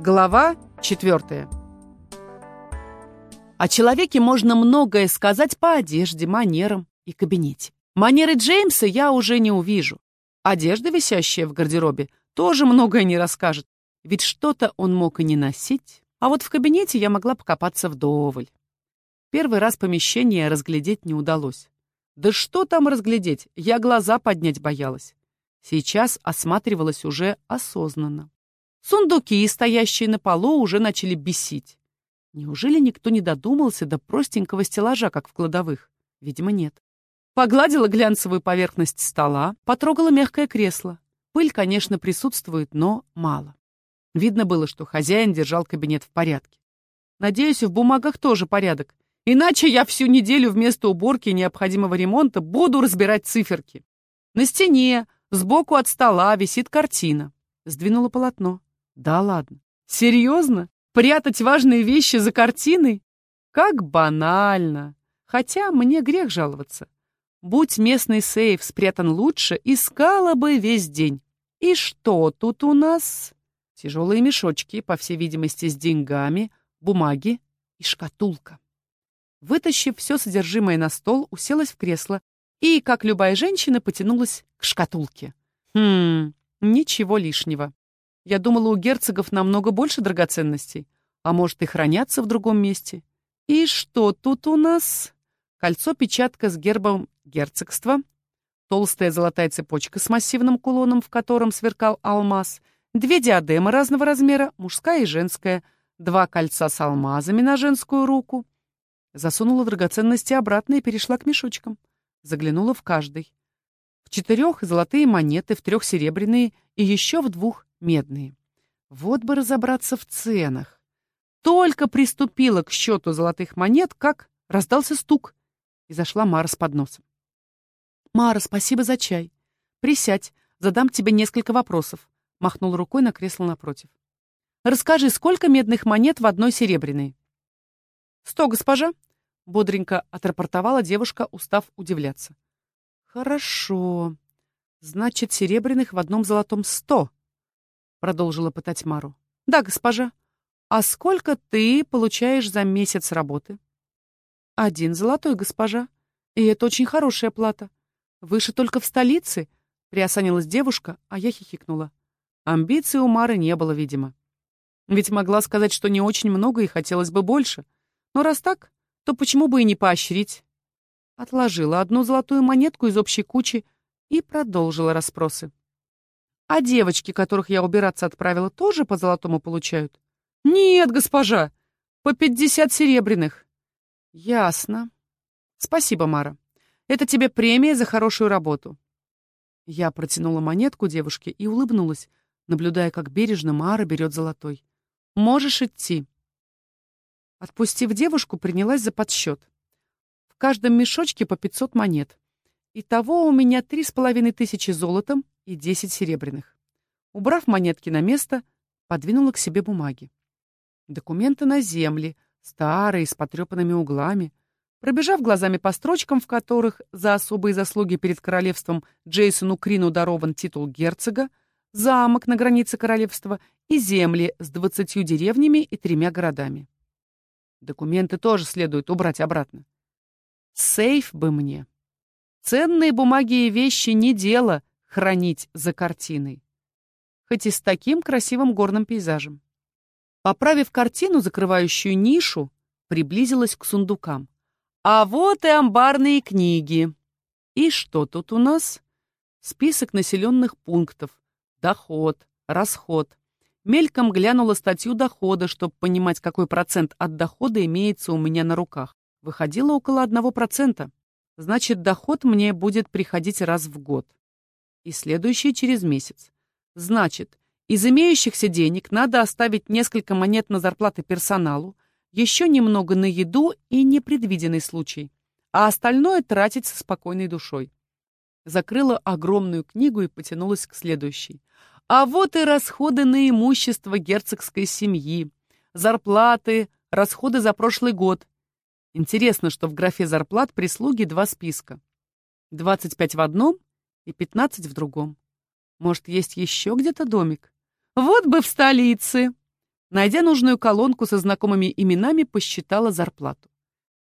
Глава 4. О человеке можно многое сказать по одежде, манерам и кабинете. Манеры Джеймса я уже не увижу. Одежда, висящая в гардеробе, тоже многое не расскажет, ведь что-то он мог и не носить. А вот в кабинете я могла покопаться вдоволь. Первый раз помещение разглядеть не удалось. Да что там разглядеть, я глаза поднять боялась. Сейчас осматривалась уже осознанно. Сундуки, стоящие на полу, уже начали бесить. Неужели никто не додумался до простенького стеллажа, как в кладовых? Видимо, нет. Погладила глянцевую поверхность стола, потрогала мягкое кресло. Пыль, конечно, присутствует, но мало. Видно было, что хозяин держал кабинет в порядке. Надеюсь, в бумагах тоже порядок. Иначе я всю неделю вместо уборки необходимого ремонта буду разбирать циферки. На стене, сбоку от стола, висит картина. Сдвинула полотно. Да ладно. Серьезно? Прятать важные вещи за картиной? Как банально. Хотя мне грех жаловаться. Будь местный сейф спрятан лучше, искала бы весь день. И что тут у нас? Тяжелые мешочки, по всей видимости, с деньгами, бумаги и шкатулка. Вытащив все содержимое на стол, уселась в кресло и, как любая женщина, потянулась к шкатулке. Хм, ничего лишнего. Я думала, у герцогов намного больше драгоценностей. А может, и хранятся в другом месте. И что тут у нас? Кольцо-печатка с гербом герцогства, толстая золотая цепочка с массивным кулоном, в котором сверкал алмаз, две диадемы разного размера, мужская и женская, два кольца с алмазами на женскую руку. Засунула драгоценности обратно и перешла к мешочкам. Заглянула в каждый. В четырех золотые монеты, в трех серебряные и еще в двух медные. Вот бы разобраться в ценах. Только приступила к счету золотых монет, как раздался стук, и зашла Мара с подносом. «Мара, спасибо за чай. Присядь, задам тебе несколько вопросов», — махнул рукой на кресло напротив. «Расскажи, сколько медных монет в одной серебряной?» «Сто, госпожа», — бодренько отрапортовала девушка, устав удивляться. «Хорошо. Значит, серебряных в одном золотом сто», — продолжила пытать Мару. «Да, госпожа. А сколько ты получаешь за месяц работы?» «Один золотой, госпожа. И это очень хорошая плата. Выше только в столице», — приосанилась девушка, а я хихикнула. Амбиций у Мары не было, видимо. Ведь могла сказать, что не очень много и хотелось бы больше. Но раз так, то почему бы и не поощрить? Отложила одну золотую монетку из общей кучи и продолжила расспросы. А девочки, которых я убираться отправила, тоже по золотому получают? Нет, госпожа, по пятьдесят серебряных. Ясно. Спасибо, Мара. Это тебе премия за хорошую работу. Я протянула монетку девушке и улыбнулась, наблюдая, как бережно Мара берет золотой. Можешь идти. Отпустив девушку, принялась за подсчет. В каждом мешочке по пятьсот монет. Итого у меня три с половиной тысячи золотом и десять серебряных. Убрав монетки на место, подвинула к себе бумаги. Документы на земле, старые, с потрепанными углами. Пробежав глазами по строчкам, в которых за особые заслуги перед королевством Джейсону Крину дарован титул герцога, замок на границе королевства и земли с двадцатью деревнями и тремя городами. Документы тоже следует убрать обратно. Сейф бы мне. Ценные бумаги и вещи не дело хранить за картиной. Хоть и с таким красивым горным пейзажем. Поправив картину, закрывающую нишу, приблизилась к сундукам. А вот и амбарные книги. И что тут у нас? Список населенных пунктов. Доход, расход. Мельком глянула статью дохода, чтобы понимать, какой процент от дохода имеется у меня на руках. Выходило около одного процента. Значит, доход мне будет приходить раз в год. И следующий через месяц. Значит, из имеющихся денег надо оставить несколько монет на зарплаты персоналу, еще немного на еду и непредвиденный случай, а остальное тратить со спокойной душой. Закрыла огромную книгу и потянулась к следующей. А вот и расходы на имущество герцогской семьи, зарплаты, расходы за прошлый год, Интересно, что в графе зарплат прислуги два списка. 25 в одном и 15 в другом. Может, есть еще где-то домик? Вот бы в столице! Найдя нужную колонку со знакомыми именами, посчитала зарплату.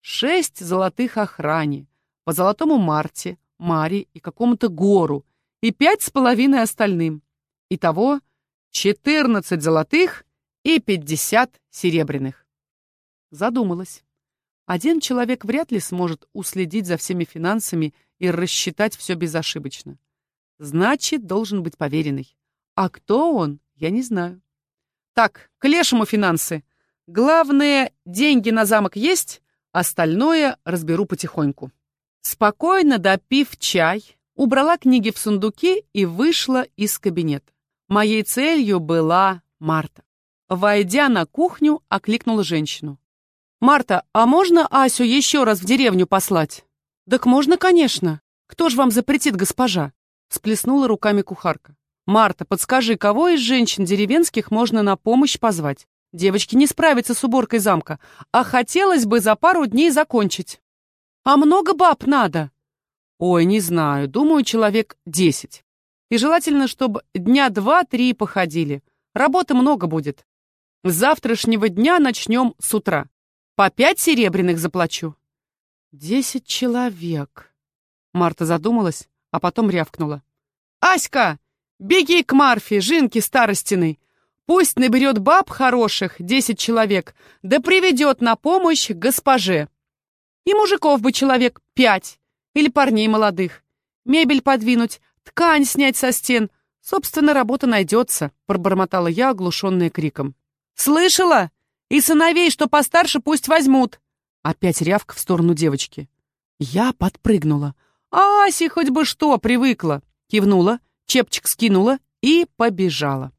Шесть золотых охране, по золотому Марте, Маре и какому-то Гору, и пять с половиной остальным. Итого четырнадцать золотых и пятьдесят серебряных. Задумалась. Один человек вряд ли сможет уследить за всеми финансами и рассчитать все безошибочно. Значит, должен быть поверенный. А кто он, я не знаю. Так, к лешему финансы. Главное, деньги на замок есть, остальное разберу потихоньку. Спокойно допив чай, убрала книги в сундуки и вышла из кабинета. Моей целью была Марта. Войдя на кухню, окликнула женщину. «Марта, а можно Асю еще раз в деревню послать?» «Так можно, конечно. Кто ж вам запретит, госпожа?» Сплеснула руками кухарка. «Марта, подскажи, кого из женщин деревенских можно на помощь позвать? Девочки не справятся с уборкой замка, а хотелось бы за пару дней закончить». «А много баб надо?» «Ой, не знаю, думаю, человек десять. И желательно, чтобы дня два-три походили. Работы много будет. С завтрашнего дня начнем с утра. По пять серебряных заплачу». «Десять человек». Марта задумалась, а потом рявкнула. «Аська, беги к Марфе, Жинке Старостиной. Пусть наберет баб хороших, десять человек, да приведет на помощь госпоже. И мужиков бы человек пять, или парней молодых. Мебель подвинуть, ткань снять со стен. Собственно, работа найдется», — пробормотала я, оглушенная криком. «Слышала? И сыновей, что постарше, пусть возьмут!» Опять рявка в сторону девочки. Я подпрыгнула. «Аси хоть бы что, привыкла!» Кивнула, чепчик скинула и побежала.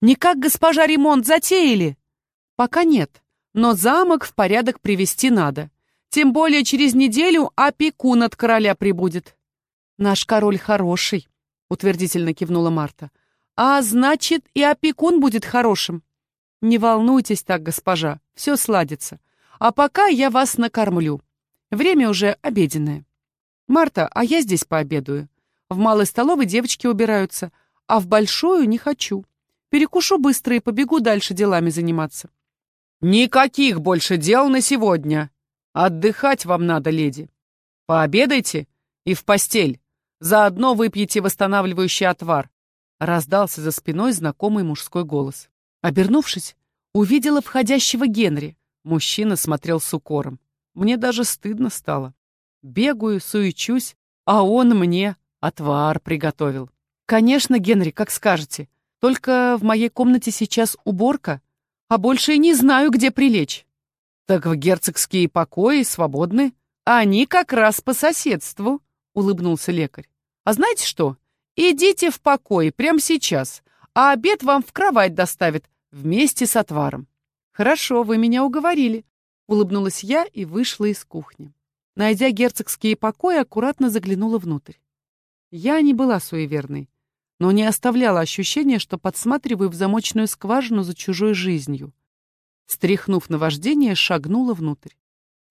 «Никак госпожа ремонт затеяли?» «Пока нет, но замок в порядок привести надо. Тем более через неделю опекун от короля прибудет». «Наш король хороший», — утвердительно кивнула Марта. «А значит, и опекун будет хорошим». «Не волнуйтесь так, госпожа, все сладится. А пока я вас накормлю. Время уже обеденное. Марта, а я здесь пообедаю. В малой столовой девочки убираются, а в большую не хочу. Перекушу быстро и побегу дальше делами заниматься». «Никаких больше дел на сегодня. Отдыхать вам надо, леди. Пообедайте и в постель. Заодно выпьете восстанавливающий отвар. Раздался за спиной знакомый мужской голос. Обернувшись, увидела входящего Генри. Мужчина смотрел с укором. Мне даже стыдно стало. Бегаю, суечусь, а он мне отвар приготовил. Конечно, Генри, как скажете. Только в моей комнате сейчас уборка, а больше и не знаю, где прилечь. Так в герцогские покои свободны. Они как раз по соседству, улыбнулся лекарь. А знаете что? Идите в покой прямо сейчас, а обед вам в кровать доставят вместе с отваром. Хорошо, вы меня уговорили, улыбнулась я и вышла из кухни. Найдя герцогские покои, аккуратно заглянула внутрь. Я не была суеверной, но не оставляла ощущения, что подсматриваю в замочную скважину за чужой жизнью. Стряхнув наваждение, шагнула внутрь.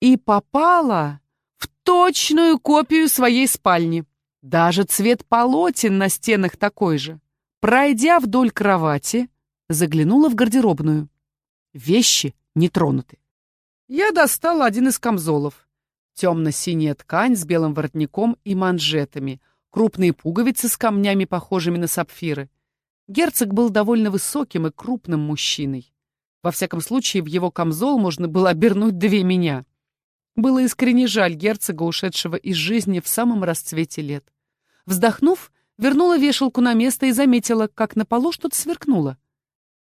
И попала в точную копию своей спальни. Даже цвет полотен на стенах такой же. Пройдя вдоль кровати, заглянула в гардеробную. Вещи не тронуты. Я достала один из камзолов. Темно-синяя ткань с белым воротником и манжетами, крупные пуговицы с камнями, похожими на сапфиры. Герцог был довольно высоким и крупным мужчиной. Во всяком случае, в его камзол можно было обернуть две меня. Было искренне жаль герцога, ушедшего из жизни в самом расцвете лет. Вздохнув, вернула вешалку на место и заметила, как на полу что-то сверкнуло.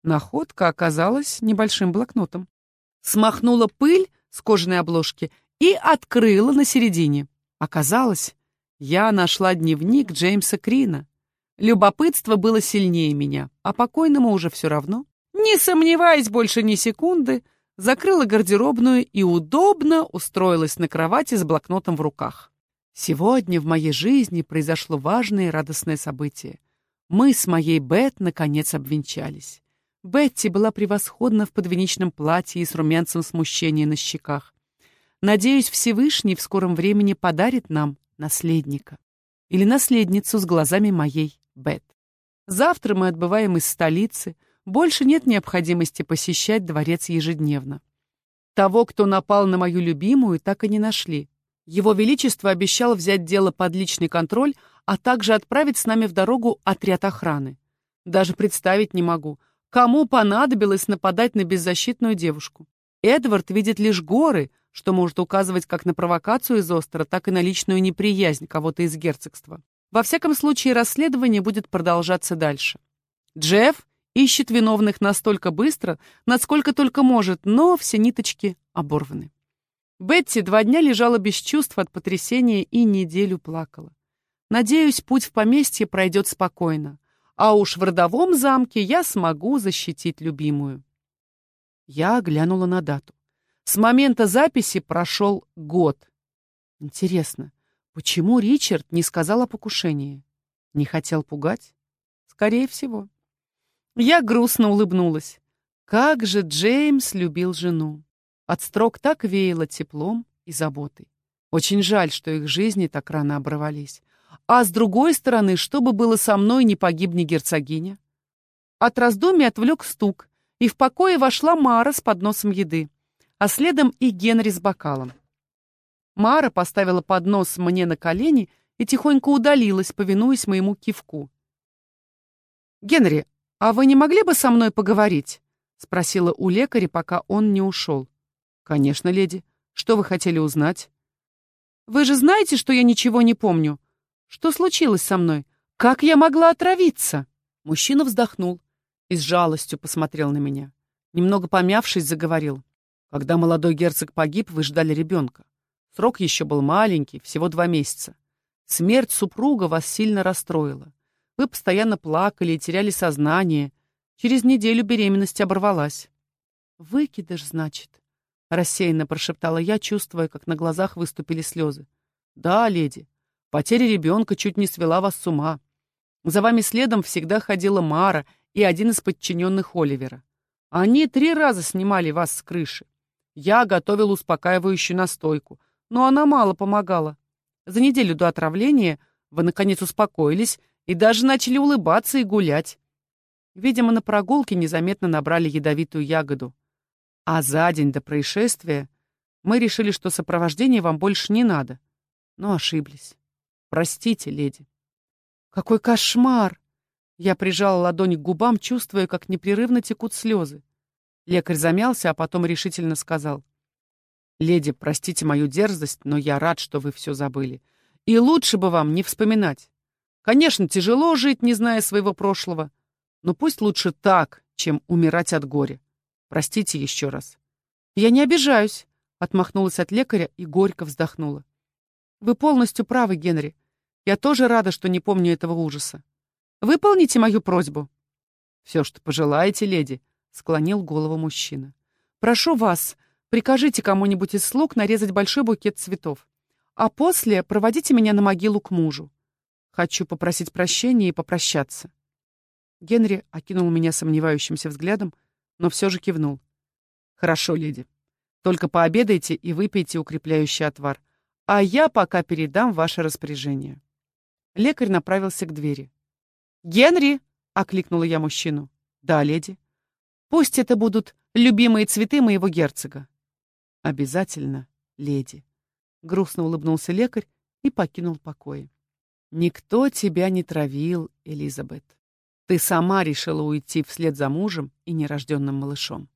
Находка оказалась небольшим блокнотом. Смахнула пыль с кожаной обложки и открыла на середине. Оказалось, я нашла дневник Джеймса Крина. Любопытство было сильнее меня, а покойному уже все равно. Не сомневаясь больше ни секунды, закрыла гардеробную и удобно устроилась на кровати с блокнотом в руках. Сегодня в моей жизни произошло важное и радостное событие. Мы с моей Бет наконец обвенчались. Бетти была превосходна в подвенечном платье и с румянцем смущения на щеках. Надеюсь, Всевышний в скором времени подарит нам наследника. Или наследницу с глазами моей Бет. Завтра мы отбываем из столицы, больше нет необходимости посещать дворец ежедневно. Того, кто напал на мою любимую, так и не нашли. Его Величество обещал взять дело под личный контроль, а также отправить с нами в дорогу отряд охраны. Даже представить не могу, кому понадобилось нападать на беззащитную девушку. Эдвард видит лишь горы, что может указывать как на провокацию из острова, так и на личную неприязнь кого-то из герцогства. Во всяком случае, расследование будет продолжаться дальше. Джефф ищет виновных настолько быстро, насколько только может, но все ниточки оборваны. Бетти два дня лежала без чувств от потрясения и неделю плакала. Надеюсь, путь в поместье пройдет спокойно, а уж в родовом замке я смогу защитить любимую. Я глянула на дату. С момента записи прошел год. Интересно, почему Ричард не сказал о покушении? Не хотел пугать? Скорее всего. Я грустно улыбнулась. Как же Джеймс любил жену. От строк так веяло теплом и заботой. Очень жаль, что их жизни так рано оборвались. А с другой стороны, что бы было со мной, не погибни герцогиня? От раздумий отвлек стук, и в покое вошла Мара с подносом еды, а следом и Генри с бокалом. Мара поставила поднос мне на колени и тихонько удалилась, повинуясь моему кивку. «Генри, а вы не могли бы со мной поговорить?» — спросила у лекаря, пока он не ушел. «Конечно, леди. Что вы хотели узнать?» «Вы же знаете, что я ничего не помню. Что случилось со мной? Как я могла отравиться?» Мужчина вздохнул и с жалостью посмотрел на меня. Немного помявшись, заговорил. «Когда молодой герцог погиб, вы ждали ребенка. Срок еще был маленький, всего два месяца. Смерть супруга вас сильно расстроила. Вы постоянно плакали и теряли сознание. Через неделю беременность оборвалась. «Выкидыш, значит?» Рассеянно прошептала я, чувствуя, как на глазах выступили слезы. «Да, леди, потеря ребенка чуть не свела вас с ума. За вами следом всегда ходила Мара и один из подчиненных Оливера. Они три раза снимали вас с крыши. Я готовил успокаивающую настойку, но она мало помогала. За неделю до отравления вы, наконец, успокоились и даже начали улыбаться и гулять. Видимо, на прогулке незаметно набрали ядовитую ягоду. А за день до происшествия мы решили, что сопровождение вам больше не надо. Но ошиблись. Простите, леди. Какой кошмар! Я прижала ладонь к губам, чувствуя, как непрерывно текут слезы. Лекарь замялся, а потом решительно сказал. «Леди, простите мою дерзость, но я рад, что вы все забыли. И лучше бы вам не вспоминать. Конечно, тяжело жить, не зная своего прошлого, но пусть лучше так, чем умирать от горя. Простите еще раз». «Я не обижаюсь», — отмахнулась от лекаря и горько вздохнула. «Вы полностью правы, Генри. Я тоже рада, что не помню этого ужаса. Выполните мою просьбу». «Все, что пожелаете, леди», — склонил голову мужчина. «Прошу вас, прикажите кому-нибудь из слуг нарезать большой букет цветов, а после проводите меня на могилу к мужу. Хочу попросить прощения и попрощаться». Генри окинул меня сомневающимся взглядом, но все же кивнул. «Хорошо, леди. Только пообедайте и выпейте укрепляющий отвар, а я пока передам ваше распоряжение». Лекарь направился к двери. «Генри!» — окликнула я мужчину. «Да, леди. Пусть это будут любимые цветы моего герцога». «Обязательно, леди», — грустно улыбнулся лекарь и покинул покой. «Никто тебя не травил, Элизабет. Ты сама решила уйти вслед за мужем и нерожденным малышом.